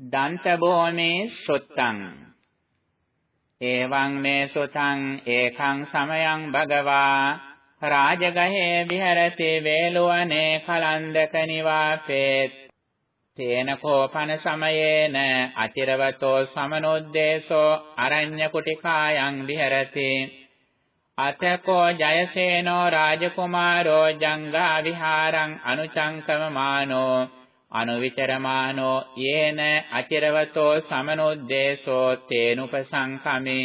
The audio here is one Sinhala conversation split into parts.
දන්ත භූමේ සුත්තං। එවං මේ සුතං ඒකං සමයං භගවා। රාජගහේ විහෙරති වේලුවනේ කලන්දක නිවාපේත්। තේන කෝපන සමයේන අචිරවතෝ සමනොද්දේශෝ අරඤ්‍ය කුටිකායන් විහෙරති। අතකෝ ජයසේනෝ රාජකුමාරෝ ජංගා විහාරං අනුචංකමමානෝ අනුවිචරමානෝ යේන අචිරවතෝ සමනොද්දේශෝ තේනුපසංකමේ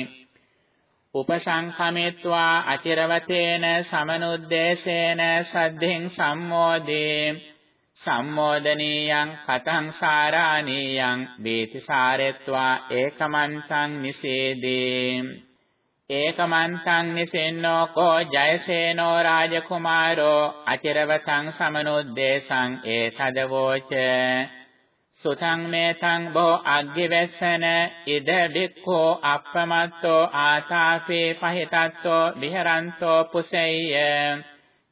උපසංකමෙත්වා අචිරවතේන සමනුද්දේශේන සද්ධින් සම්මෝදේ සම්මෝදනීයං කතං සාරාණීයං වේතිසාරෙත්වා ඒකමන්තං නිසේදී. ඒකමන්තං නිසින්නෝ කෝ ජයසේනෝ රාජකුමාරෝ අචිරවතං සමනුද්දේශං ඒතදවෝච. සුතං මේතං බෝ අග්ගිවැස්සන ඉද බික්ඛෝ අප්පමත්තෝ ආතාපේ පහිතත්තෝ විහරන්තෝ පුසෙය්‍ය.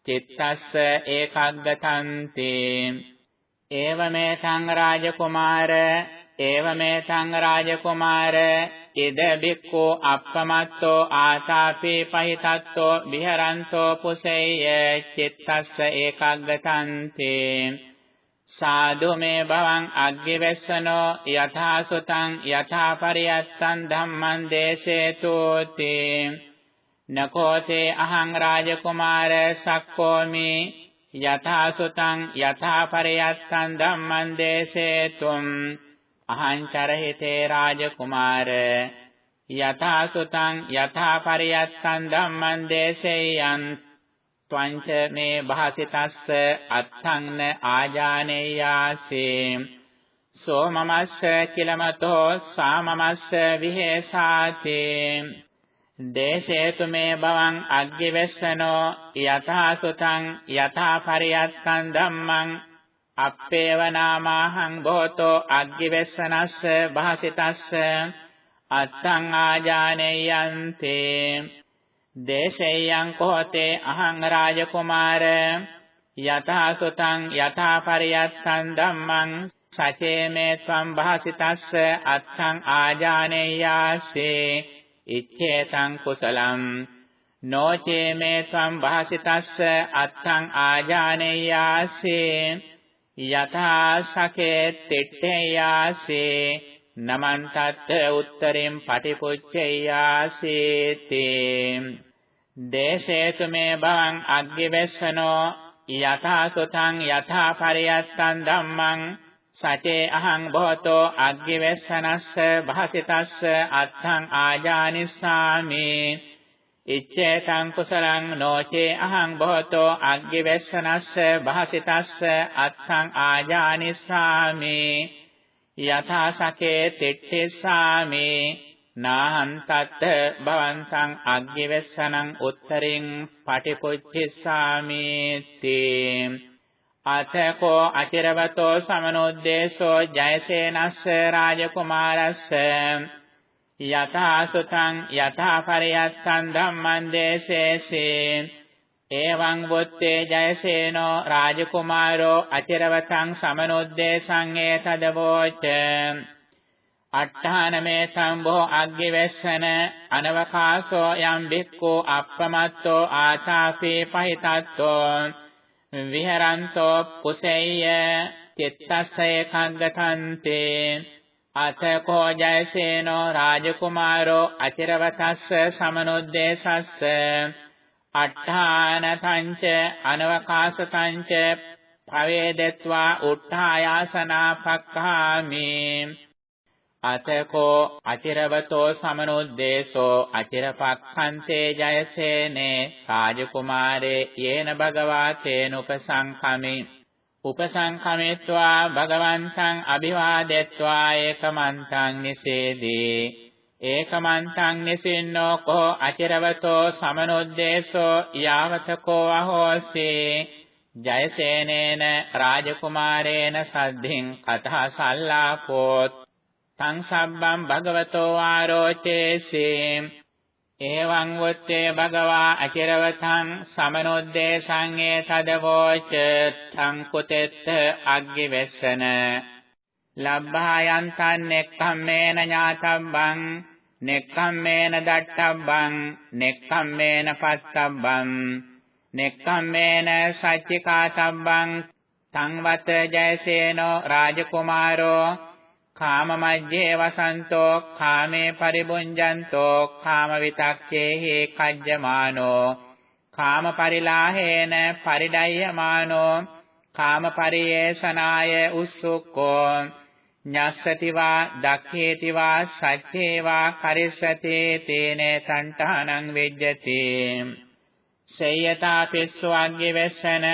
චිත්තස්ස ඒකග්ගතන්ති. ඒවමේතං රාජකුමාර ඒවමේතං රාජකුමාර ඉද බික්ඛෝ අප්පමත්තෝ ආතාපේ පහිතත්තෝ විහරන්තෝ පුසෙය්‍ය චිත්තස්ස ඒකග්ගතන්තේ සාදු මේ භවං අග්ගිවැස්සනෝ යථා සුතං යථා පරියත්තං ධම්මං දේශේතෝති නකෝතේ අහං රාජකුමාර සක්කෝමි යථා සුතං යථා පරියත්තං ධම්මං දේශේතුම් අහංචරහිතේ රාජකුමාර යථා සුතං යථා පරියත්තං ධම්මං දේශේයං ත්වංච මේ භාසිතස්ස අත්තං ආජානේයාසේ සෝමමස්ස කිලමතෝ සාමමස්ස විහෙසාති දේශේතු මේ භවං අග්ගිවෙස්සනෝ යථා සුතං යථා පරියත්තං ධම්මං අප්පේව නාමාහං භෝතෝ අග්ගිවෙස්සනස්ස භාසිතස්ස අත්තං ආජානෙයන්ති දේශේයං කෝතේ අහං රාජකුමාර යථා සුතං යථා පරියත්තං ධම්මං සචේ මේ ත්වම් භාසිතස්ස අත්තං ආජානෙයාසේ ඉච්ඡේතං කුසලං නොචේ මේ ත්වම් භාසිතස්ස අත්තං ආජානෙයාසේ යථා සකේ තිට්ඨයාසේ නමන්තත් උත්තරින් පටිපුච්චයාසීති. දේශේසු මේ භවං අග්ගිවෙස්සනෝ යථා සුතං යථා පරියත්තං ධම්මං සතේ අහං භවතෝ අග්ගිවෙස්සනස්ස භාසිතස්ස අත්තං ආජානිස්සාමි. ඉච්ඡේතං කුසලං නොචේ අහං භවතෝ අග්ගිවෙස්සනස්ස භාසිතස්ස අත්තං ආජානිස්සාමි යථා සකේ තිට්ඨිස්සාමි නාහන්තත් භවන්තං අග්ගිවෙස්සනං උත්තරින් පටිපුච්චිස්සාමි තේ අතකෝ අචිරවතෝ සමනෝද්දේශෝ ජයසේනස්ස රාජකුමාරස්ස යථා සුතං යථා පරියත්තං ධම්මං දේශේසේ එවං වොත්තේ ජයසේනෝ රාජකුමාරෝ අචිරවතං සමනොද්දේශං ඒතදවෝච අට්ඨානමේ සම්භෝ අග්ගිවෙස්සන අනවකාසෝ යම් බික්කෝ අප්පමත්තෝ ආතාපේ පහිතත්තෝ. විහරන්තෝ කුසෙය්‍ය චිත්තස්සය කග්ගතන්තේ අතකෝ ජයසේනෝ රාජකුමාරෝ අචිරවතස්ස සමනුද්දේශස්ස අට්ඨානතංච අනවකාශතංච පවේදත්වා උත්ථායාසනාපක්ඛාමි අතකෝ අචිරවතෝ සමනුද්දේශෝ අචිරපක්ඛන්තේ ජයසේනේ රාජකුමාරේ යේන භගවා තේනුපසංඛමි උපසංඛමෙත්වා භගවන්තං අභිවාදෙත්වා ඒකමන්තං නිසේදී. ඒකමන්තං නිසින්නෝ කෝ අචිරවතෝ සමනොද්දේශෝ යාවතකෝ අහෝසේ. ජයසේනේන රාජකුමාරේන සද්ධින් කතා සල්ලාපෝත්. තං සබ්බම් භගවතෝ ආරෝචේසේ එවං වොත්තේ භගවා අචිරවතං සමනොද්දේශං ඒ තදවෝච තං කුතෙත්ත අග්ගිවෙස්සන ලබ්බා යන්තං නෙක්ඛම්මේන ඥාතබ්බං නෙක්ඛම්මේන දට්ඨබ්බං නෙක්ඛම්මේන පස්සබ්බං නෙක්ඛම්මේන සච්චිකාතබ්බං සංවත ජයසේනෝ රාජකුමාරෝ කාමමජ්ජේ වසන්තෝ කාමේ පරිබුඤ්ජන්තෝ කාම විතක්කේහි කජ්ජමානෝ කාම පරිලාහේන පරිඩය්‍යමානෝ කාම පරියේෂනාය උස්සුක්කෝ ඤස්සති වා දක්ඛේති වා සච්චේ වා කරිස්සති තේනේ සංඨානං වෙජ්ජති සේයතා පිස්සු අග්ගේ වෙස්සන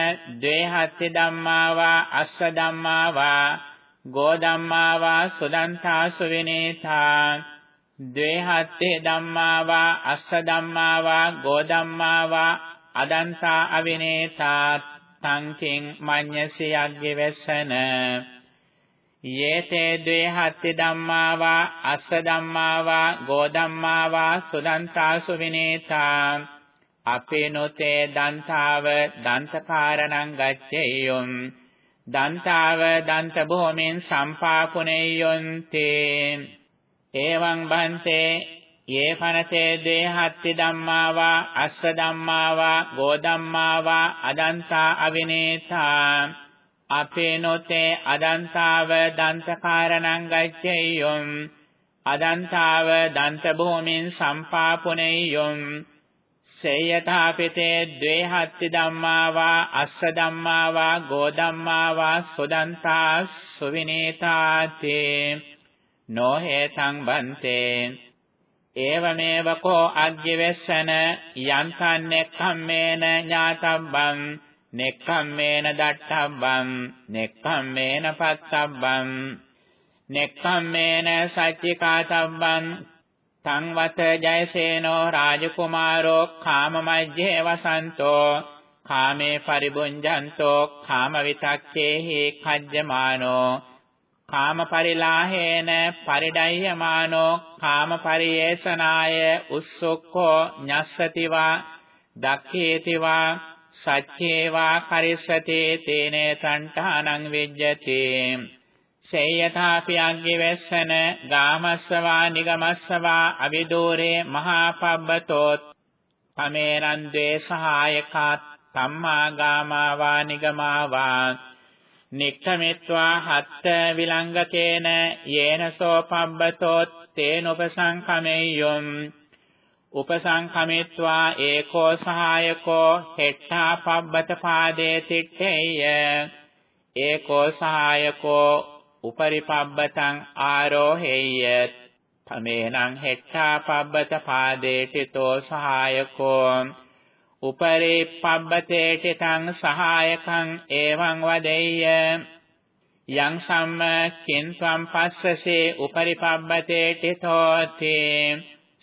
ද්වේහත්ති ධම්මා වා අස්ස ධම්මා වා ගෝධම්මා වා සුදන්තා සුවිනේතා ද්වේහත්තේ ධම්මා වා අස්ස ධම්මා වා ගෝධම්මා වා අදන්තා අවිනේතා සංකින් මඤ්ඤසි යග්ගේ වෙස්සන. යේතේ ද්වේහත්ති ධම්මා වා අස්ස ධම්මා වා ගෝධම්මා වා සුදන්තා සුවිනේතා අපේ නොතේ දන්තාව දන්තකාරණං ගච්ඡේයොම්. දන්තාව දන්ත භූමෙන් සම්පාකුණේයොන්තේ එවං බන්තේ යේ පනතේ දේහත්ති ධම්මා වා අස්ස ධම්මා වා ගෝධම්මා වා අදන්තා අවිනේතා. අපේ නොතේ අදන්තාව දන්තකාරණං ගච්ඡේයොම්. අදන්තාව දන්ත භූමින් සම්පාපුනේයොම්. සේයථාපිතේ ද්වේහත්ති ධම්මා වා අස්ස ධම්මා වා ගෝධම්මා වා සුදන්තා සුවිනේතාතේ නොහෙතං බන්තේ ඒවමේව කෝ අග්ගිවෙස්සන යන්තං නෙක්ඛම්මේන ඥාතබ්බං නෙක්ඛම්මේන දට්ඨබ්බං නෙක්ඛම්මේන පත්තබ්බං නෙක්ඛම්මේන සච්චිකාතබ්බං සංවත ජයසේනෝ රාජකුමාරෝ කාමමජ්ජේ වසන්තෝ කාමේ පරිබුඤ්ජන්තෝ කාම විතක්කේහි කජ්ජමානෝ කාම පරිලාහේන පරිඩය්‍යමානෝ කාම පරියේෂනාය උස්සුක්ඛෝ ඤස්සතිවා දක්ඛේතිවා සච්චේවා කරිස්සති තේනේ සංඨානං විජ්ජති සේයථාපි අග්ගිවැස්සන ගාමස්සවා නිගමස්සවා අවිදෝරේ මහා පබ්බතෝ තමේරන් ද්වේ සහායකා සම්මා ගාමාවා නිගමාවා නික්ඛමිත්වා හත්ත විලංගකේන යේනසෝ පබ්බතෝ තේනුපසංකමෙය්‍යොම් උපසංකමිත්වා ඒකෝ සහායකෝ හෙට්ඨා පබ්බත පාදේ තිට්ඨේය ඒකෝ සහායකෝ උපරි පබ්බතං ආරෝහෙය්‍ය තමේනං හෙට්ඨා පබ්බත පාදේටිතෝ සහායකෝ. උපරි පබ්බතේටිතං සහායකං එවං වදෙය්‍ය. යං සම්ම කින්ත්වම් පස්සසේ උපරි පබ්බතේටිතෝති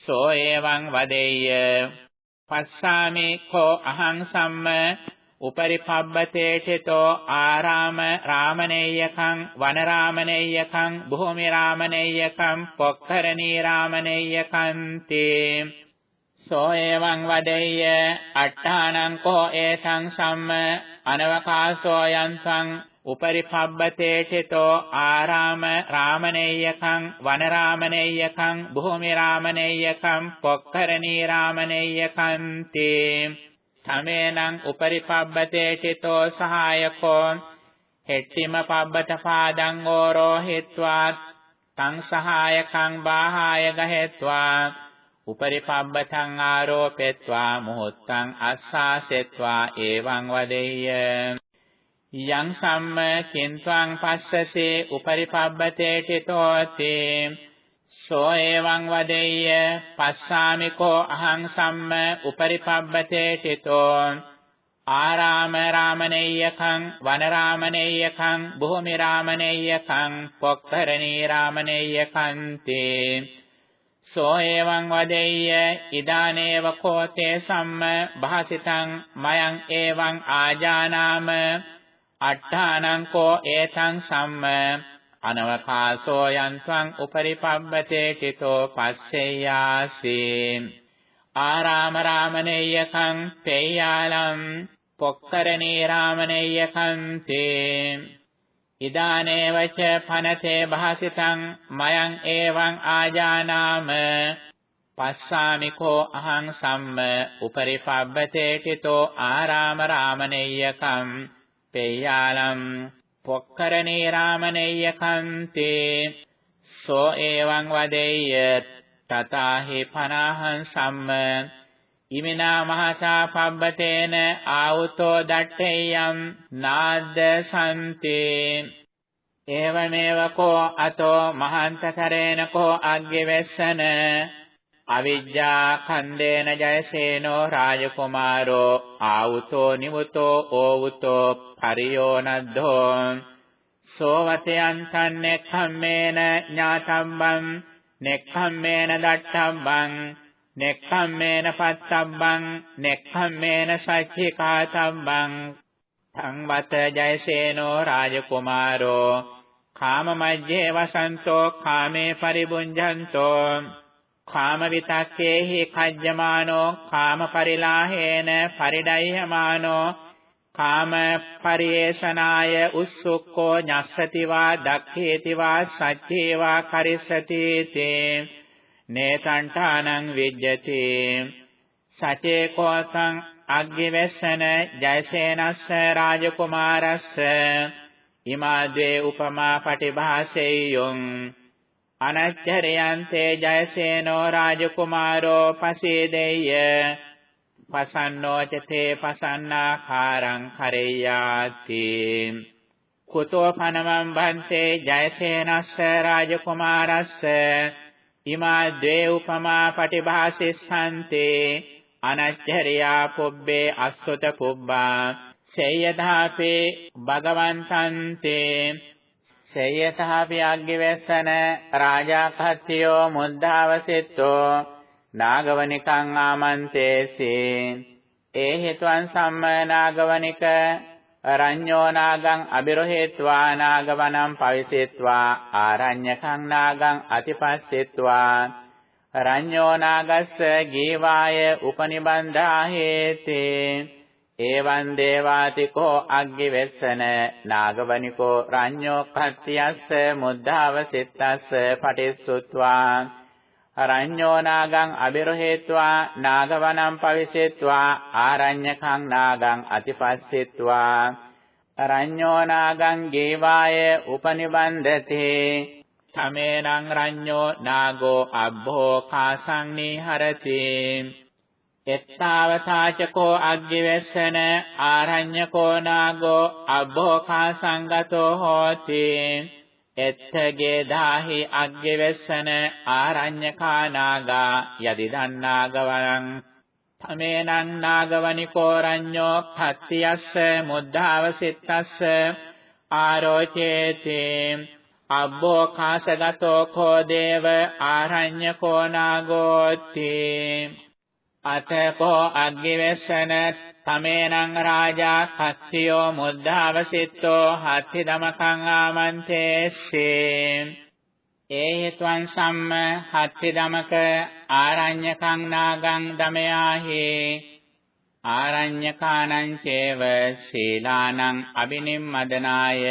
සෝ එවං වදෙය්‍ය. පස්සාමි කෝ අහං සම්ම උපරි පබ්බතේඨිතෝ ආරාම රාමනේයකං වනරාමනේයකං භූමි රාමනේයකං පොක්කරණී රාමනේයකං තේ සෝ එවං වදෙය්‍ය අට්ඨානං කෝ ඒතං සම්ම අනවකාසෝ යන්තං උපරි පබ්බතේඨිතෝ ආරාම රාමනේයකං වනරාමනේයකං භූමි රාමනේයකං පොක්කරණී රාමනේයකං තේ තමේනං උපරි පබ්බතේ චිතෝ සහායකෝ හෙට්ටිම පබ්බත පාදං ඕරෝ හිත්වා තං සහායකං බාහාය ගහෙත්වා උපරි පබ්බතං ආරෝපෙත්වා මුහුත්තං අස්සාසෙත්වා එවං වදෙය්‍ය යං සම්ම කින්ත්වං පස්සසේ උපරි පබ්බතේ චිතෝතේ සෝ එවං වදෙය්‍ය පස්සාමිකෝ අහං සම්ම උපරිපබ්බතේ තිතෝ ආරාම රාමනේයකං වනරාමනේයකං භූමි රාමනේයකං පොක්කරණී රාමනේයකං තේ සෝ එවං වදෙය්‍ය ඉදානේව කෝතේ සම්ම භාසිතං මයං එවං ආජානාම අට්ඨානං කෝ ඒතං සම්ම අනවකාසෝ යන්ත්වං උපරිපබ්බතේ තිතෝ පස්සෙය්‍යාසී ආරාම රාමනේයකං පේයාලම් පොක්කරණී රාමනේයකං තේ ඉදානේවච පනතේ භාසිතං මයං එවං ආජානාම. පස්සාමිකෝ අහං සම්ම උපරිපබ්බතේටිතෝ ආරාම රාමනෙය්‍යකම් පෙය්‍යාලම් පොක්කරණී රාමනෙය්‍යකම් තේ සෝ එවං වදෙය්‍ය තතාහි පනාහං සම්ම ඉමිනා මහතා පබ්බතේන ආවුතෝ දට්ඨේයම් නාද්ද සම්තේ ඒවමේව කෝ අතෝ මහන්තකරේන කෝ අග්ගිවෙස්සන අවිජ්ජා ඛණ්ඩේන ජයසේනෝ රාජකුමාරෝ ආවුතෝ නිමුතෝ ඕවුතෝ පරියෝ නද්ධෝ සෝවතයන් සම්නෙක්ඛම්මේන ඥාතම්බං නෙක්ඛම්මේන දට්ඨම්බං නෙක්ඛම්මේන පත්තම්බං නෙක්ඛම්මේන සච්චිකාතම්බං. සංවත ජයසේනෝ රාජකුමාරෝ කාමමජ්ජේ වසන්තෝ කාමේ පරිබුඤ්ජන්තෝ. කාම විතක්කේහි කජ්ජමානෝ කාම පරිලාහේන පරිඩය්‍යමානෝ කාම පරිේෂනාය උස්සුක්කෝ ඤස්සති වා දක්ඛේති වා සච්චේ වා කරිස්සති තේ නේතණ්ඨානං විජ්ජති සචේ කෝසං අග්ගිවස්සන ජයසේනස්ස රාජකුමාරස්ස ඉමා ද්වේ උපමා පටිභාසෙය්‍යොං අනච්චරයන්තේ ජයසේනෝ රාජකුමාරෝ පසීදෙය්‍ය පසන්නෝ චතේ පසන්නාකාරං කරෙය්‍යාති කුතෝ පනමං බන්තේ ජයසේනස්ස රාජකුමාරස්ස. ඉමා ද්වේ උපමා පටිභාසිස්සන්තේ. අනච්චරියා පුබ්බේ අස්සත පුබ්බා. සේයධාපේ භගවන්තන්තේ සේයතහපි අග්ගිවස්සන රාජා කත්තියෝ මුද්ධාවසෙත්තෝ නාගවනිකං ආමන්තේසි. ඒ හේතුන් සම්ම නාගවනික රඤ්ඤෝ නාගං අබිරහෙත්වා නාගවනම් පවිසෙත්වා ආරඤ්‍යකං නාගං අතිපස්සෙත්වා. රඤ්ඤෝ නාගස්ස ගීවාය උපනිබන්ධා හේතේ. එවං දේවාතිකෝ අග්ගිවෙස්සන නාගවනිකෝ රඤ්ඤෝ කත්තියස්ස මුද්ධාව සිත්තස්ස පටිස්සුත්වා. අරඤ්ඤෝ නාගං අබිරහෙත්වා නාගවනම් පවිසෙත්වා ආරඤ්‍යකං නාගං අතිපස්සෙත්වා. අරඤ්ඤෝ නාගං ගේවාය උපනිබන්ධති. තමේනං රඤ්ඤෝ නාගෝ අබ්බෝ කාසං නීහරති. එත්තාවතාචකෝ අග්ගිවෙස්සන ආරඤ්‍යකෝ නාගෝ අබ්බෝ කාසංගතෝ හෝති. එත්තගේ දාහි අග්ගෙවස්සන ආරඤ්‍යකානාගා යදි දන්නාගවණං තමේනං නාගවනිකෝ රඤ්ඤෝ කත්තියස්ස මුද්ධාවසිට්ඨස්ස ආරෝචේති. අබ්බෝ කාසගතෝ කෝ දේව ආරඤ්‍යකෝ නාගෝති. අතකෝ අග්ගෙවස්සන තමේනං රාජා කස්සියෝ මුද්ධාවසිට්ඨෝ හත්ති දමකං ආමන්තේස්සේ ඒ හේතුන් සම්ම හත්ති දමක ආරඤ්‍යකං නාගං දමයාහි. ආරඤ්‍යකානං චේව සීලානං අබිනිම්මදනාය.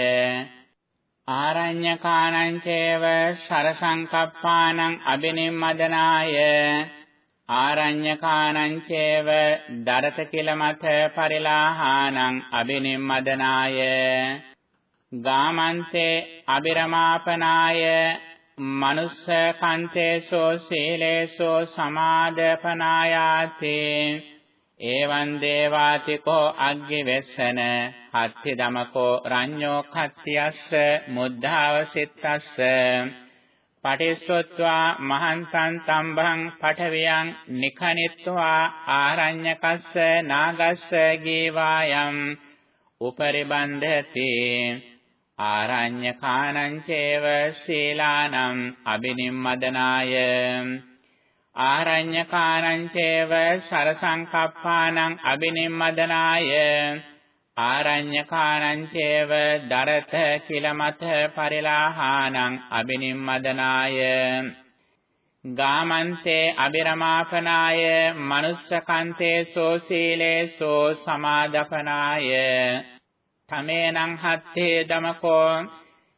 ආරඤ්‍යකානං චේව සරසංකප්පානං අබිනිම්මදනාය. ආරඤ්‍යකානං චේව දරත කිලමත පරිලාහානං අබිනිම්මදනාය ගාමන්තේ අබිරමාපනාය මනුස්ස කන්තේසෝ සීලේසෝ සමාදපනායාති. එවං දේවාතිකෝ අග්ගි වෙස්සන හත්ති දමකෝ රඤ්ඤෝ කත්තියස්ස මුද්ධාවසිට්ඨස්ස පටිස්සොත්වා මහන්තං තම්භං පඨවියං නිඛනිත්වා ආරඤ්‍යකස්ස නාගස්ස ගේවායම් උපරිබන්ධති ආරඤ්‍යකානං චේව සීලානං අබිනිම්මදනාය ආරඤ්‍යකානං චේව සරසංකප්පානං අබිනිම්මදනාය ආරඤ්‍යකානං චේව දරත කිලමත පරිලාහානං අබිනිම්මදනාය. ගාමන්තේ අබිරමාපනාය මනුස්සකන්තේ සෝ සීලේ සෝ සමාදපනාය. තමේනං හත්තේ දමකෝ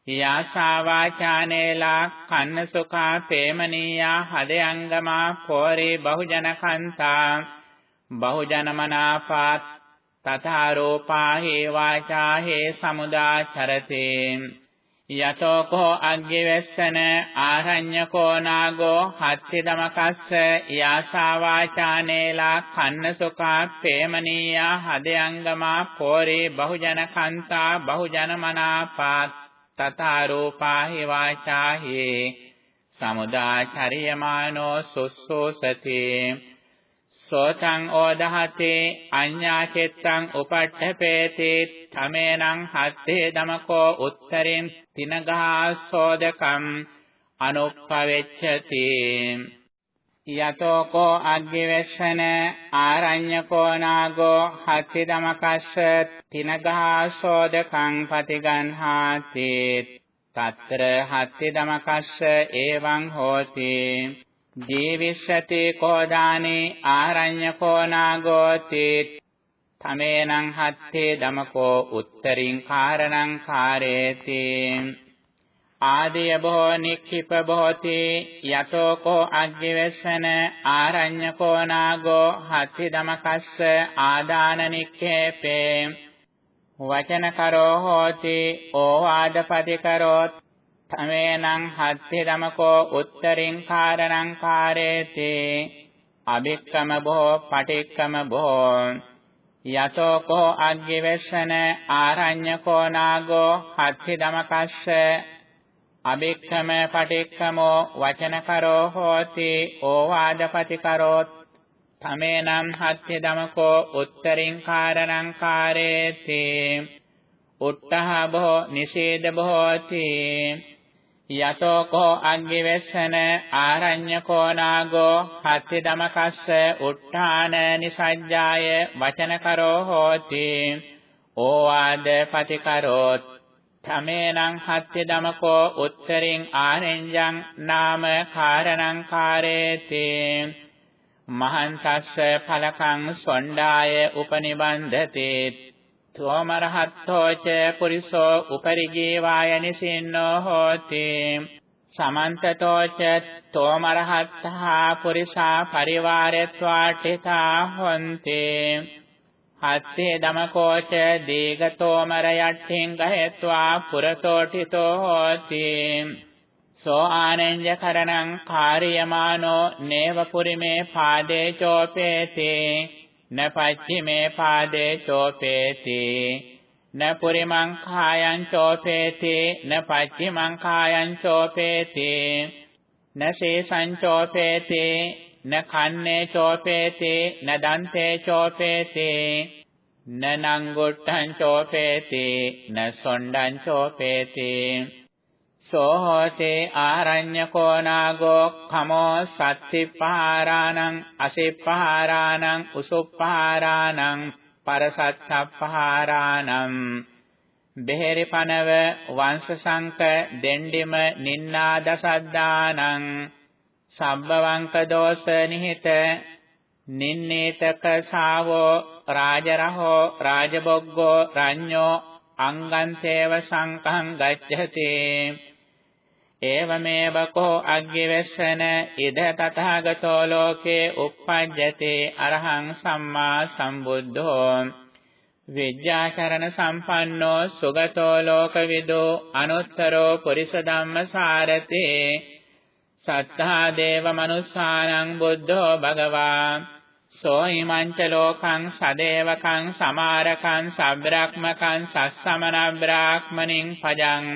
යාසාවාචානේලා කන්නසුඛා ප්‍රේමනීයා හදයංගමා පෝරේ බහුජනකන්තා බහුජනමනාපාත් තථා රූපා හේ වාචා හේ සමුදාචරතේ යතෝ කෝ අග්ගිවස්සන ආරඤ්‍යකෝ නාගෝ හත්ති දමකස්ස යාසාවාචානේලා කන්නසුඛා ප්‍රේමනීයා හදයංගමා පෝරේ බහුජනකන්තා බහුජනමනාපාත් තථා රූපා හි වාචා හි සමුදාචරියමානෝ සුස්සෝසති සෝතං ඕදහතේ අඤ්ඤා චෙත්තං උපට්ඨපේති තමේනං හත්තේ දමකෝ උත්තරින් තිනගා සෝදකම් අනුප්පවෙච්ඡති. යතෝ කෝ අග්ගිවේශන ආරඤ්‍යකෝ නාගෝ හත්ති දමකස්ස තිනගා සෝදකං පතිගන්හාති. తත්‍ර හත්ති දමකස්ස එවං හෝති. ජීවිෂති කෝදානේ ආරඤ්‍යකෝ නාගෝති තමේනං හත්තේ දමකෝ උත්තරින් කාරණං කාරේති ආදිය බොහෝ නික්ඛිප බොහෝති යතෝ කෝ අග්ගිවස්සන ආරඤ්‍යකෝ නාගෝ හත්ති දමකස්ස ආදාන නික්ඛේපේ වචන කරෝ හෝති ඕවාදපති කරෝත් තමේනං හත්ති දමකෝ උත්තරින් කාරණං කාරේති අභික්කම බොහෝ පටික්කම බොහෝ යතෝ කෝ අග්ගිවස්සන ආරඤ්‍යකෝ නාගෝ හත්ති දමකස්ස අබික්ඛම පටික්ඛමෝ වචනකරෝ හෝති ඕවාදපති කරෝත් තමේනම් හත්‍ය දමකෝ උත්තරින් කාරණං කාරේති උත්තහ බෝ නිෂේද බෝති යතෝ කෝ අග්ගිවස්සන ආරඤ්‍යකෝ නාගෝ හත්ති දමකස්ස උත්ථාන නිසජ්ජාය වචනකරෝ හෝති. ඕවාද පතිකරෝත් තමේනං හත්ති දමකෝ උත්තරින් ආනෙන්ජං නාම කාරණං කාරේති. මහන්තස්ස ඵලකං සොණ්ඩාය උපනිබන්ධති. තෝමරහත්තෝච පුරිසෝ උපරිජීවාය නිසින්නෝ හෝති සමන්තතෝච තෝමරහත්තා පුරිසා පරිවාරත්වාටිතා හොන්ති හත්තේ දමකෝච දීගතෝමර යට්ඨින් ගහෙත්වා පුරතෝටිතෝ හෝති සෝ ආනෙන්ජ කරණං කාර්යමානෝ නේව පුරිමේ පාදේ චෝපේති න පච්චිමේ පාදේ චෝපේති න පුරිමං කායං චෝපේති න පච්චිමං කායං චෝපේති න සේසං චෝපේති න කන්නේ චෝපේති න දන්තේ චෝපේති න නංගොට්ටං චෝපේති න සොණ්ඩං චෝපේති සෝ හෝතේ ආරඤ්‍යකෝ නාගෝ කමෝ සත්තිපහාරාණං අසිප්පහාරාණං උසුප්පහාරාණං පරසත්තප්පහාරාණං බෙහෙරි පනව වංශ සංක දෙණ්ඩිම නින්නාදසද්දානං සබ්බවංක දෝෂ නිහිත නින්නේතක ශාවෝ රාජරහෝ රාජබොග්ගෝ රඤ්ඤෝ අංගන්තේව සංකං ගච්ඡති ඒවමේව කෝ අග්ගිවස්සන ඉද තථාගතෝ ලෝකේ uppajjati අරහං සම්මා සම්බුද්ධෝ විද්‍යාචරණ සම්පන්නෝ සුගතෝ ලෝකවිදෝ අනුත්තරෝ පුරිස ධම්මසාරතේ සත්තා දේව මනුස්සානං බුද්ධෝ භගවා සෝ හිමංච ලෝකං සදේවකං සමාරකං සබ්‍රාක්මකං සස්සමන බ්‍රාහ්මනින් පජං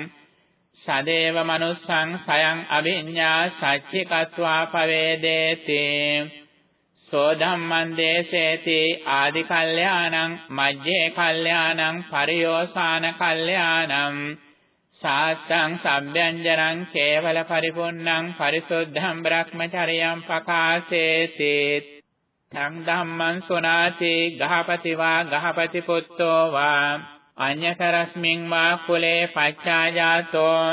සදේව මනුස්සං සයං අවිඤ්ඤා සච්චිකत्वा පවේදේති. සෝ ධම්මං දේසේති ආදි කල්යාණං මජ්ජේ කල්යාණං පරියෝසాన කල්යාණං. සාත්තං සම්බ්‍යංජනං කේවල පරිපුන්නං පරිසුද්ධං බ්‍රහ්මචරියං පකාසේති. තං ධම්මං සුනාති ගහපති වා ගහපති පුත්තෝ වා. අඤ්ඤතරස්මින් වා කුලේ පච්චාජාතෝ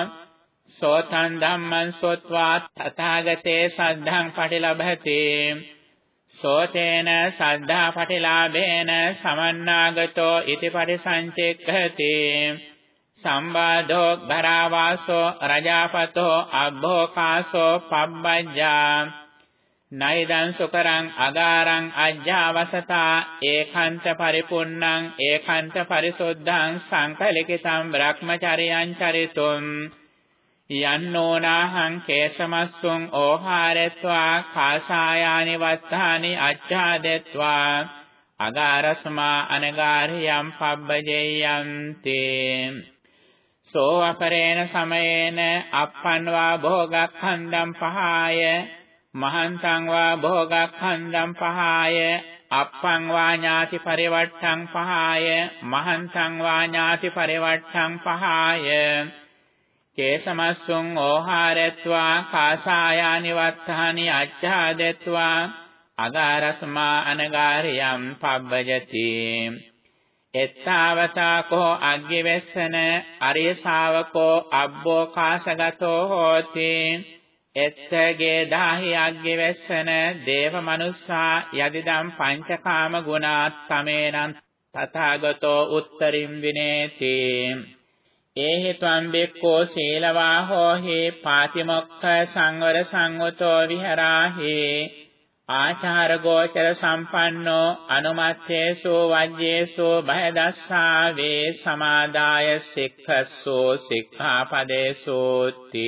සෝතං ධම්මං සොත්වා තථාගතේ සද්ධං පටිලභති සෝතේන සද්ධා පටිලාභේන සමන්නාගතෝ ඉති පරිසංචෙක්ඛති. සම්බාධෝ ගරාවාසෝ රජාපතෝ අබ්බෝකාසෝ පබ්බජ්ජා. නයිදං සුකරං අගාරං අජ්ජාවසතා ඒකාන්ත පරිපුන්නං ඒකාන්ත පරිසොද්ධං සංකලිකිතං බ්‍රහ්මචර්යං චරිතුම් යන්නෝනාහං කේශමස්සුං ඕහාරත්වා කාසායානි වත්තානි අච්ඡාදෙත්වා අගාරස්මා අනගාරියම් පබ්බජේයන්ති සෝ අපරේණ සමයේන අප්පන්වා භෝගක්ඛන්දම් පහාය මහන්තං වා භෝගක්ඛන්දම් පහාය අප්පං වා ඥාති පරිවට්ඨං පහාය මහන්තං වා ඥාති පරිවට්ඨං පහාය. කේසමස්සුං ඕහාරත්වා කාසායානි වත්තානි අච්ඡාදෙත්වා අගාරස්මා අනගාරියම් පබ්බජති. එත්තාවතා කෝ අග්ගිවෙස්සන අරිය ශාවකෝ අබ්බෝ කාසගතෝ හෝති. එත්තගේ දාහි අග්ගිවෙස්සන දේව මනුස්සා යදිදම් පංචකාම ගුණාත් තමේනං තථාගතෝ උත්තරින් විනේති. ඒහිත්වං බෙක්කෝ සීලවා හෝහි පාතිමොක්ඛ සංවර සංවතෝ විහරාහි. ආචාර ගෝචර සම්පන්නෝ අනුමත්තේසු වජ්ජේසු බයදස්සාවේ සමාදාය සික්ඛස්සෝ සික්ඛාපදේසෝති.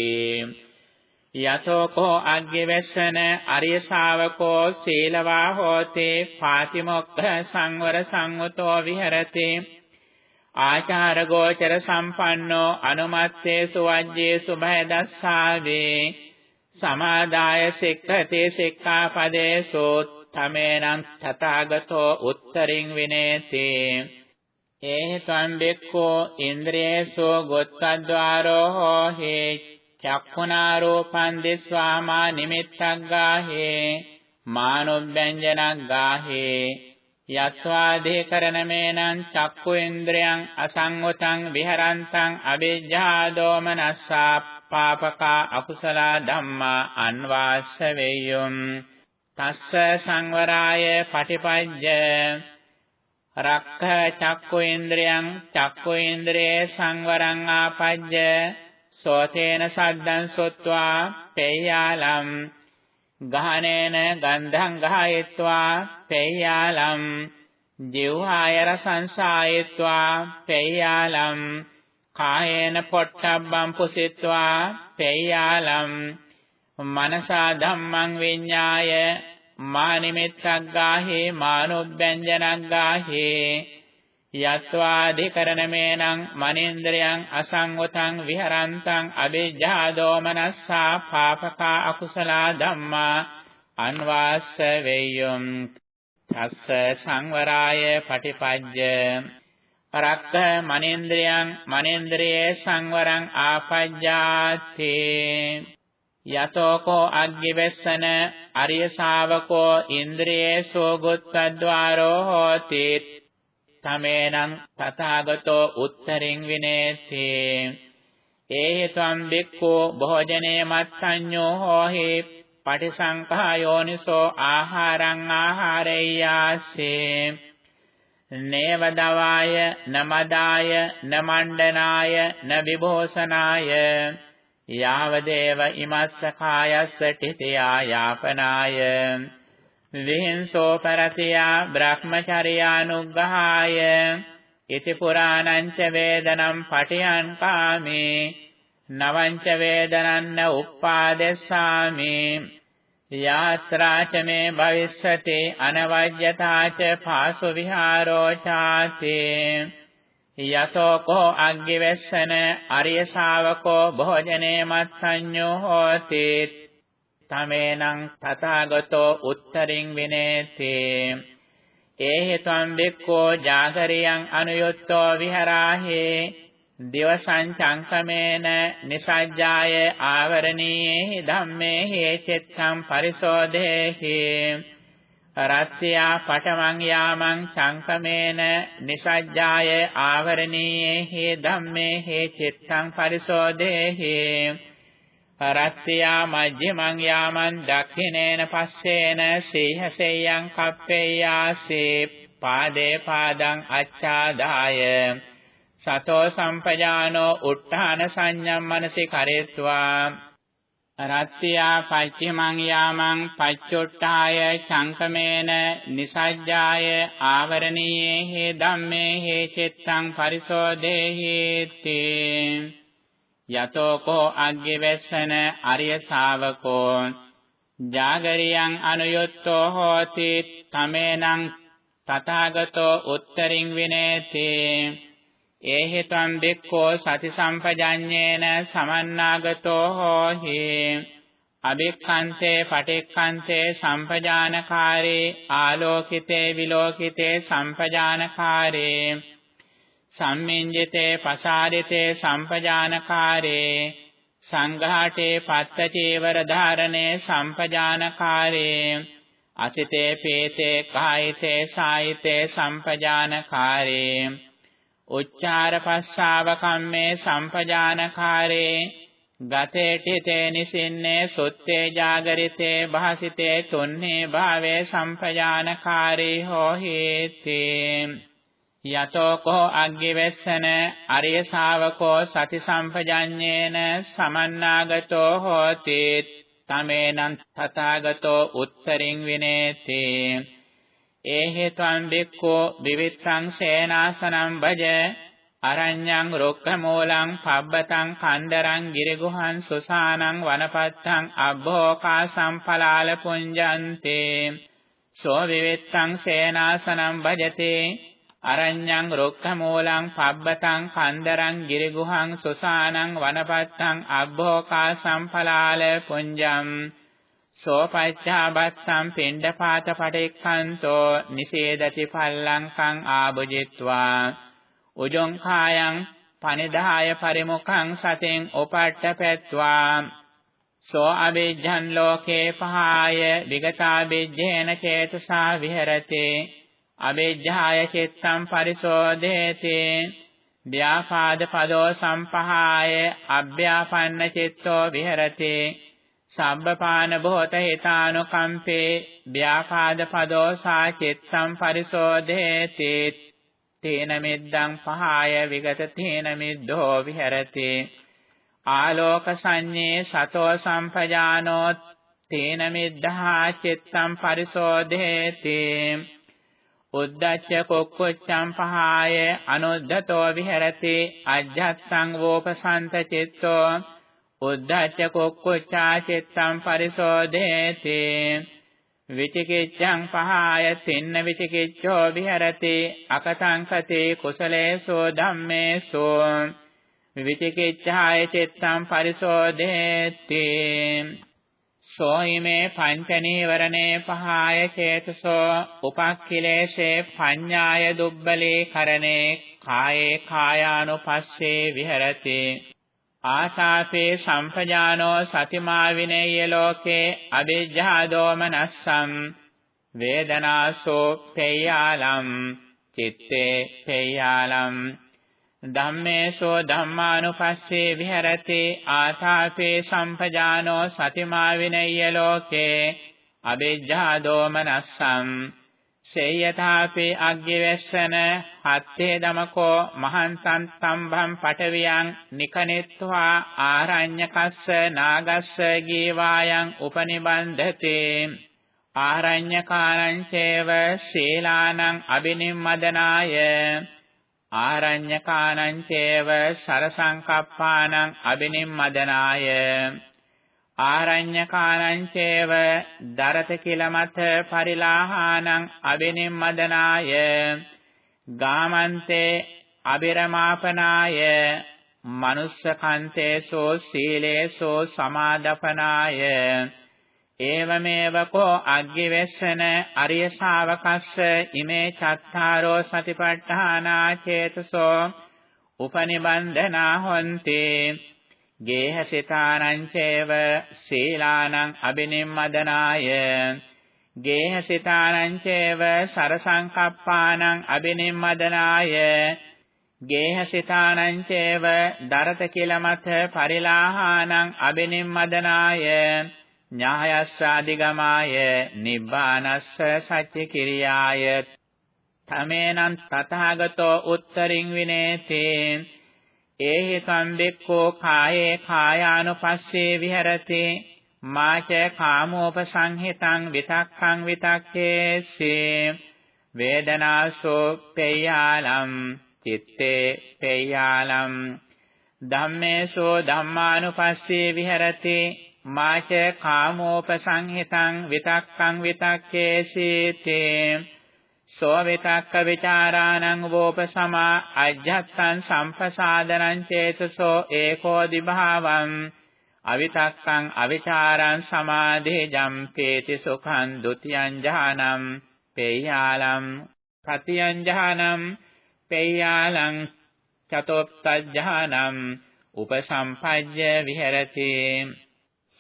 යතෝ කෝ අග්ගවස්සන අරිය ශාවකෝ සීලවා හෝති පාතිමොක්ඛ සංවර සංවතෝ විහෙරති. ආචාර ගෝචර සම්පන්නෝ අනුමත්තේසු වජ්ජේසු භයදස්සාවේ සමාදාය සික්ඛතේ සික්ඛාපදේසු තමේනං තථාගතෝ උත්තරින් විනේති. ඒතං බෙක්ඛෝ ඉන්ද්‍රියේසු ගොත්තද්වාරෝ හෝහි චක්ඛුනාරෝපං දිස්වාමා නිමිත්තක් ගාහේ මානොබ්බෙන්ජනක් ගාහේ යත්වාදේකරණමේනං චක්ඛු ඉන්ද්‍රයන් අසංවතං විහරන්තං අවිජ්ජා දෝමනස්සා පාපකා අකුසල ධම්මා අන්වාස්ස වේයුම් තස්ස සංවරාය පටිපජ්ජ රක්ඛ චක්ඛු ඉන්ද්‍රයන් චක්ඛු ඉන්ද්‍රයේ සංවරං ආපජ්ජ සෝතේන සද්දං සොත්වා පේයාලම් ගහනේන ගන්ධං ගහයත්වා පේයාලම් ජීවහාය රසංසායත්වා පේයාලම් කායේන පොට්ටබ්බං පුසිත්වා පේයාලම් මනසා ධම්මං විඤ්ඤාය। මානිමිත්තක් ගාහේ මානොබ්බෙන්ජනක් ගාහේ। යත්වාධිකරණමේනං මනේන්ද්‍රයන් අසංවතං විහරන්තං අවිජ්ජා දෝමනස්සා පාපකා අකුසලා ධම්මා අන්වාස්ස වේයොම් තස්ස සංවරාය පටිපජ්ජ රක්ඛ මනේන්ද්‍රයන් මනේන්ද්‍රයේ සංවරං ආපජ්ජාති යතෝකෝ අග්ගිවෙස්සන අරිය ශාවකෝ ඉන්ද්‍රියේ සෝගොත්ත්වද්වාරෝ හෝති තමේනං තථාගතෝ උත්තරින් විනේති. ඒහිතං බික්ඛෝ භෝජනේ මත්සඤ්ඤෝ හෝහි පටිසංඛායෝනිසෝ ආහාරං ආහාරෙය්‍යාසේ නේව දවාය නමදාය නමණ්ඩනාය නවිභෝසනාය. යාවදේව ඉමස්ස කායස්ස ඨිතයා යාපනාය. විහිංසෝ පරතියා බ්‍රහ්මචර්යානුග්ගහාය ඉති පුරාණං ච වේදනම් පටියං කාමේ නවංච වේදනන්න උප්පාදෙස්සාමි. යාත්‍රාච මේ භවිස්සති අනවජ්‍යතාච පාසු විහාරෝ ചാති යතෝ කෝ අග්ගිවෙස්සන අරිය ශාවකෝ භෝජනේ මත්සඤ්ඤෝ හෝති. තමේනං තථාගතෝ උත්තරින් විනේති ඒහෙතං බික්ඛෝ ජාගරියං අනුයුත්තෝ විහරාහි දිවසං චංකමේන නිසජ්ජාය ආවරණීහි ධම්මේ හේචෙත්තං පරිසෝදේහි රත්ත්‍යා පඨමං යාමං චංකමේන නිසජ්ජාය ආවරණීහි ධම්මේ හේචෙත්තං පරිසෝදේහි රත්ත්‍යා මජ්ජිමං යාමන් දක්ඛිනේන පස්සේන සීහසෙයං කප්පේයාසේ පාදේ පාදං අච්ඡාදාය සතෝ සම්පජානෝ උත්තාන සංඤම් මනසි කරේत्वा රත්ත්‍යා පච්චිමං යාමං පච්චොට්ඨාය චංකමේන නිසජ්ජාය ආවරණීයේ හේ ධම්මේ හේ චිත්තං පරිසෝදේහි තේ යතෝ කෝ අග්ගිවස්සන අරිය ශාවකෝ ජාගරියං අනුයුත්තෝ හෝති තමේනං තථාගතෝ උත්තරින් විනේති ඒහිතං බික්ඛෝ සති සම්පජඤ්ඤේන සමන්නාගතෝ හෝහි අබික්ඛන්තේ පටික්ඛන්තේ සම්පජානකාරේ ආලෝකිතේ විලෝකිතේ සම්පජානකාරේ සම්මින්ජිතේ පසාරිතේ සම්පජානකාරේ සංඝාටේ පත්ත චේවර ධාරණේ සම්පජානකාරේ අසිතේ පේතේ කායිතේ සායිතේ සම්පජානකාරේ උච්චාර පස්සාව කම්මේ සම්පජානකාරේ ගතේටි තේ නිසින්නේ සුත්තේ ජාගරිතේ භාසිතේ තුන්නේ භාවේ සම්පජානකාරී හෝහීති යතෝ කෝ අග්ගිවෙස්සන අරිය ශාවකෝ සති සම්පජඤ්ඤේන සමන්නාගතෝ හෝති. තමේනං තථාගතෝ උත්තරින් විනේති. ඒහෙත්වං බික්ඛෝ විවිත්තං සේනාසනං භජ අරඤ්ඤං රුක්ඛමූලං පබ්බතං කණ්ඩරං ගිරිගුහං සුසානං වනපත්තං අබ්බෝකා සම්පලාල පුඤ්ජන්තේ. සෝ විවිත්තං සේනාසනං භජතේ අරඤ්ඤං රුක්ඛමූලං පබ්බතං කන්දරං ගිරිගුහං සුසානං වනපත්තං අබ්බෝකා සම්පලාල පුඤ්ජම් සෝපච්ඡාබත්තම් පිණ්ඩපාත පටික්ඛන්තෝ නිසේදති පල්ලංකං ආභුජිත්වා උජොං කායං පනිදාය පරිමුඛං සතෙන් උපට්ඨපෙත්වා සෝ අබේජ්ජන් ලෝකේ පහාය විගතාබේජ්ජේන චේතසා විහෙරතේ අබේජ්ජාය චිත්තං පරිසෝදේති ව්‍යාපාද පදෝ සම්පහාය අභ්‍යාපන්න චිත්තෝ විහෙරති. සම්බපාන භෝත හිතානුකම්පේ ව්‍යාපාද පදෝ සා චිත්තං පරිසෝදේති තේන මිද්දං පහාය විගත තේන මිද්දෝ විහෙරති. ආලෝක සංඤේ සතෝ සම්පජානෝ තේන මිද්ධා චිත්තං පරිසෝදේති උද්දච්ච කුක්කුච්ඡං පහාය අනුද්ධතෝ විහෙරති අජ්ජත්සං වෝපසන්ත චිත්තෝ උද්දච්ච කුක්කුච්ඡා චිත්තං පරිසෝදේති විචිකිච්ඡං පහාය තින්න විචිකිච්ඡෝ විහෙරති අකතංකතේ කුසලේසෝ ධම්මේසෝ විචිකිච්ඡාය චිත්තං පරිසෝදේති සෝයිමේ පංච නීවරණේ පහාය චේතසෝ උපක්ඛිලේශේ පඤ්ඤාය දුබ්බලේ කරණේ කායේ කායානුපස්සේ විහෙරති. ආසාසේ සම්පජානෝ සතිමා විනේය ලෝකේ අවිජ්ජා දෝමනස්සම් වේදනාසෝ පේයාලම් චිත්තේ පේයාලම් ධම්මේසෝ ධම්මානුපස්සේ විහෙරති ආතාපේ සම්පජානෝ සතිමා විනය්‍ය ලෝකේ අබෙජ්ජා දෝමනස්සම් සේයථාපේ අග්ගිවස්සන හත්තේ දමකෝ මහන්සං සම්භම් පටවියං නිකනෙත්වා ආරඤ්‍යකස්ස නාගස්ස ගීවායන් උපනිබන්ධතේ ආරඤ්‍යකාරං චේව සීලානං අබිනිම්මදනාය ආරඤ්‍යකානං චේව සරසංකප්පානං අබිනිම්මදනාය. ආරඤ්‍යකානං චේව දරත කිලමත පරිලාහානං අබිනිම්මදනාය. ගාමන්තේ අබිරමාපනාය. මනුස්සකන්තේසෝ සීලේසෝ සමාදපනාය. ඒවමේව කෝ අග්ගිවෙස්සන අරිය ශාවකස්ස ඉමේ චත්තාරෝ සතිපට්ඨානා චේතසෝ උපනිබන්ධනා හොන්ති ගේහසිතානං චේව සීලානං අබිනිම්මදනාය ගේහසිතානං චේව සරසංකප්පානං අබිනිම්මදනාය ගේහසිතානං චේව දරත කියලා මත පරිලාහානං අබිනිම්මදනාය ඥායස්සාදිගමාය නිබ්බානස්ස සත්‍ය කිරියාය තමේනං තථාගතෝ උත්තරින් විනේති. ඒහි සම්බෙක්කෝ කායේ කායානුපස්සේ විහෙරති. මාච කාමෝපසංහිතං විතක්ඛං විතක්කේසේ වේදනාසෝ පේයාලම් චිත්තේ පේයාලම් ධම්මේසෝ ධම්මානුපස්සී විහෙරති. මාච කාමෝපසංහිතං විතක්කං විතක්කේසීතේ සෝ විතක්ක විචාරාණං වෝපසමා අජ්ජත්තං සම්පසාදනං චේතසෝ ඒකෝ දිභාවං අවිතක්කං අවිචාරං සමාධේ ජම්පේති සුඛං ဒ ුතියං ජානම් පේයාලම් කතියං ජානම් පේයාලං චතොත්ථ ජානම් උපසම්පජ්ජ විහෙරති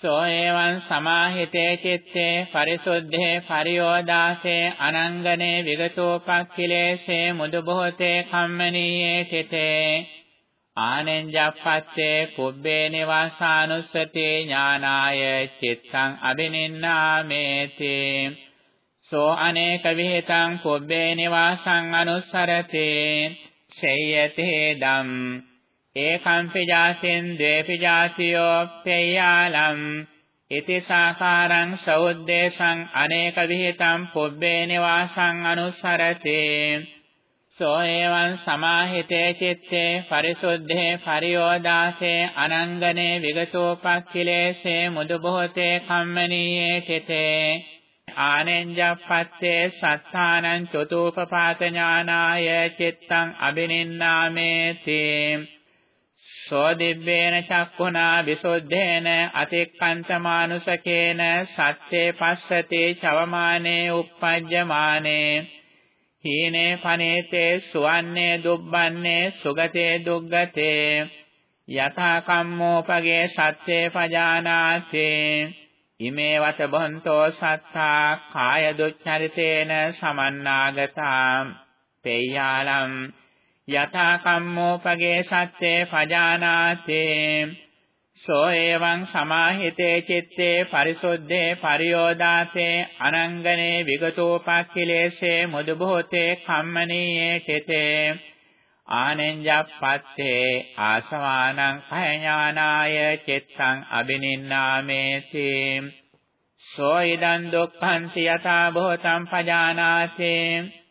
සෝ එවං සමාහිතේ චිත්තේ පරිසුද්ධේ පරියෝදාසේ අනංගනේ විගතෝපක්ඛිලේසේ මුදු බොහෝතේ කම්මනීයේ තිතේ ආනෙන්ජප්පත්තේ පුබ්බේ නිවාසානුස්සති ඥානාය චිත්තං අබිනින්නාමේති සෝ අනේක විහෙතං පුබ්බේ නිවාසං අනුස්සරති ශේයති දම් ඒකම්පි ජාතෙන් ද්වේපි ජාතියෝ පේයාලම් ඉති සාකාරං සෞද්දේශං අනේක විහෙතං පුබ්බේ නිවාසං අනුස්සරති සෝ එවං සමාහිතේ චිත්තේ පරිසුද්ධේ පරියෝදාසේ අනංගනේ විගතෝපක්ඛිලේසේ මුදු බොහෝතේ කම්මනීයේ චිතේ ආනෙන්ජප්පත්තේ සත්තානං චතුූපපාත ඥානාය චිත්තං අබිනින්නාමේති. සෝ දිබ්බේන චක්ඛුනා විසුද්ධේන අතික්කන්තමානුසකේන සත්‍යේ පස්සති චවමානේ uppajjamaane හීනේ පනේතේ සුවන්නේ දුබ්බන්නේ සුගතේ දුග්ගතේ යථා කම්මෝපගේ සත්‍යේ පජානාතේ ඉමේ වත බොන්තෝ සත්තා කාය දුච්චරිතේන සමන්නාගතා පේයාලම් යථා කම්මෝපගේ සත්‍යේ පජානාතේ. සෝ එවං සමාහිතේ චිත්තේ පරිසුද්ධේ පරියෝදාතේ අනංගනේ විගතෝපක්ඛිලේසේ මුදු බොහෝතේ කම්මනීයේ චිතේ ආනෙන්ජප්පත්තේ ආසවානං කය ඥානාය චිත්තං අබිනින්නාමේති. සෝ ඉදං දුක්ඛන්ති යථා භූතං පජානාතේ.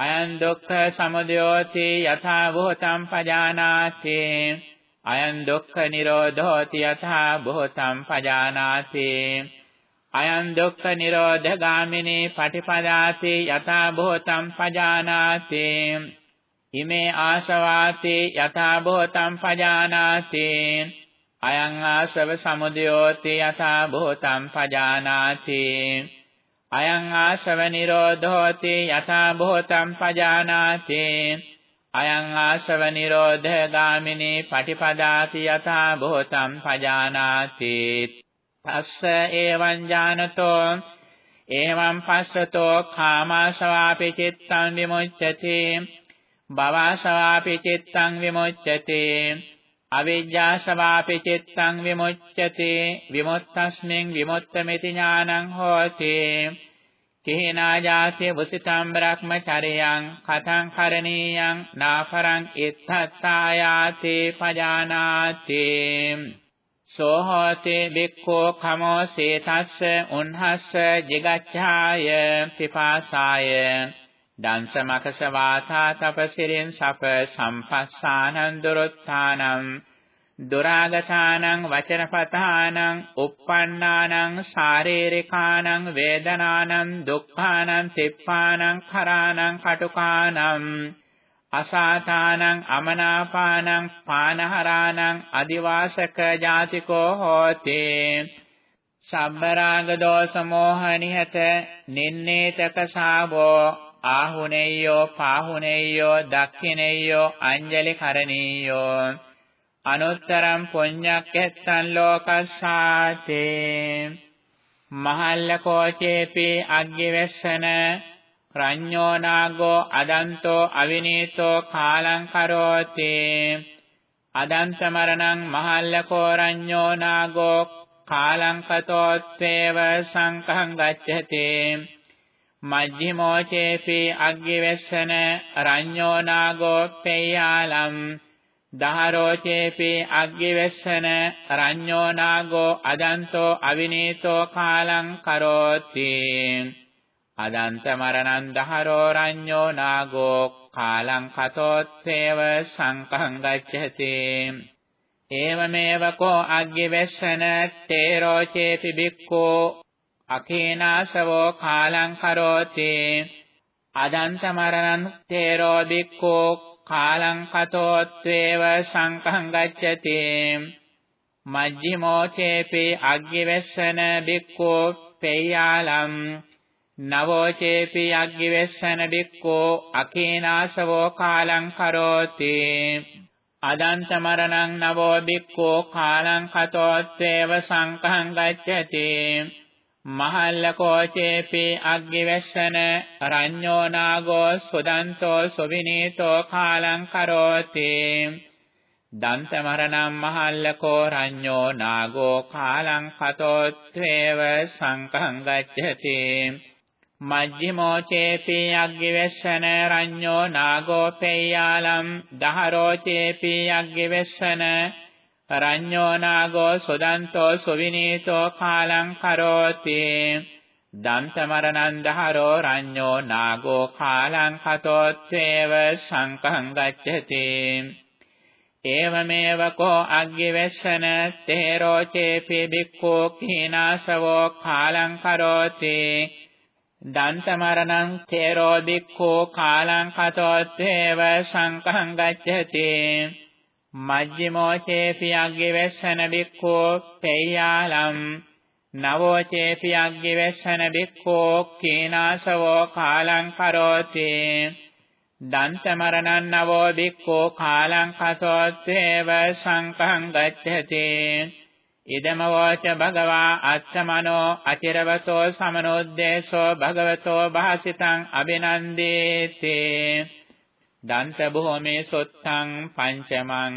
අයං දුක්ඛ සමුදයෝති යථා භූතං පජානාතේ। අයං දුක්ඛ නිරෝධෝති යථා භූතං පජානාති। අයං දුක්ඛ නිරෝධ ගාමිනී පටිපදාති යථා භූතං පජානාති। ඉමේ ආශවාති යථා භූතං පජානාති। අයං ආශව සමුදයෝති යථා භූතං පජානාති। අයං ආශව නිරෝධෝති යථා භූතං පජානාති. අයං ආශව නිරෝධ ගාමිනී පටිපදාති යථා භූතං පජානාති. තස්ස එවං ඥානතෝ එවං පස්සතෝ කාමාශවාපි චිත්තං විමුච්ඡති. භවශවාපි චිත්තං විමුච්ඡති. අවිජ්ජාශවාපි චිත්තං විමුච්ඡති විමුක්තස්මින් විමුක්තമിതി ඥානං හෝති කිහිනාජාසේ වසිතම් බ්‍රහ්මචරයං කතං කරණීයං නාපරං ඉත්තත්තායාතේ පජානාති සෝහෝතේ බික්ඛෝ කමෝ සේතස්ස උන්හස්ස ජිගච්ඡාය පිපාසාය දංශමකස වාසා තපසිරින් සප සම්පස්සානං දුරොත්ථානං දුරාගතානං වචනපතානං uppannānaං ශාරීරිකානං වේදනානං දුක්ඛානං තිප්පානං kharaණං කටුකානං අසාතානං අමනාපානං පානහරානං අදිවාසක ජාතිකෝ හෝති සබ්බරාග දෝෂ මෝහ නිහත නින්නේතක සාවෝ ආහුනේයෝ පාහුනේයෝ දක්ඛිනේයෝ අංජලි කරණීයෝ අනුත්තරම් පුඤ්ඤක්ඛෙත්තං ලෝකස්සාතේ. මහල්ල කෝචේපි අග්ගිවෙස්සන. රඤ්ඤෝ නාගෝ අදන්තෝ අවිනීතෝ කාලං කරෝති. අදන්ත මරණං මහල්ලකෝ රඤ්ඤෝ නාගෝ කාලං කතෝත්වේව සංඛං ගච්ඡති. මජ්ක්‍ධිමෝ චේපි අග්ගිවෙස්සන රඤ්ඤෝ නාගෝ පේයාලම් දහරෝ චේපි අග්ගිවෙස්සන රඤ්ඤෝ නාගෝ අදන්තෝ අවිනීතෝ කාලං කරෝති. අදන්ත මරණං දහරෝ රඤ්ඤෝ නාගෝ කාලං කතෝත්තේව සංකං ගච්ඡති. ඒවමේව කෝ අග්ගිවෙස්සන තේරෝ චේපි බික්ඛෝ අකේනාසවෝ කාලං කරෝති අදන්ත මරණං තේරෝ බික්ඛෝ කාලං කතෝත්තේව සංකං ගච්ඡති මජ්ක්‍ධිමෝ චේපි අග්ගිවෙස්සන බික්ඛෝ පේයාලම් නවෝ චේපි අග්ගිවෙස්සන බික්කෝ අකීනාසවෝ කාලං කරෝති අදන්ත මරණං නවෝ බික්කෝ කාලං කතෝත්තේව සංකහං ගච්ඡති මහල්ලකෝ චේපි අග්ගිවෙස්සන රඤ්ඤෝ නාගෝ සුදන්තෝ සුවිනීතෝ කාලං කරෝති. දන්ත මරණං මහල්ලකෝ රඤ්ඤෝ නාගෝ කාලං කතෝත්තේව සංකහං ගච්ඡති. මජ්ක්‍ධිමෝ චේපි අග්ගිවෙස්සන රඤ්ඤෝ නාගෝ පේයාලම් දහරෝ චේපි අග්ගිවෙස්සන රඤ්ඤෝ නාගෝ සුදන්තෝ සුවිනීතෝ කාලං කරෝති. දන්ත මරණං දහරෝ රඤ්ඤෝ නාගෝ කාලං කතෝත්තේව සංකං ගච්ඡති. ඒවමේව කෝ අග්ගිවෙස්සන තේරෝ චේපි බික්ඛෝ කීනාසවෝ කාලං කරෝති. දන්ත මරණං තේරෝ බික්ඛෝ කාලං කතෝත්තේව සංකං ගච්ඡති. මජ්ජිමෝ චේපි අග්ගිවෙස්සන බික්ඛෝ පේයාලම් නවෝ චේපි අග්ගිවෙස්සන බික්ඛෝ කීනාසවෝ කාලං කරෝති. දන්ත මරණං නවෝ බික්ඛෝ කාලං කතෝත්තේව සංකං ගච්ඡති. ඉදම වාච භගවා අත්තමනෝ අචිරවතෝ සමනෝද්දේශෝ භගවතෝ භාසිතං අබිනන්දේතේ දන්ත භූමේ සොත්තං පංචමං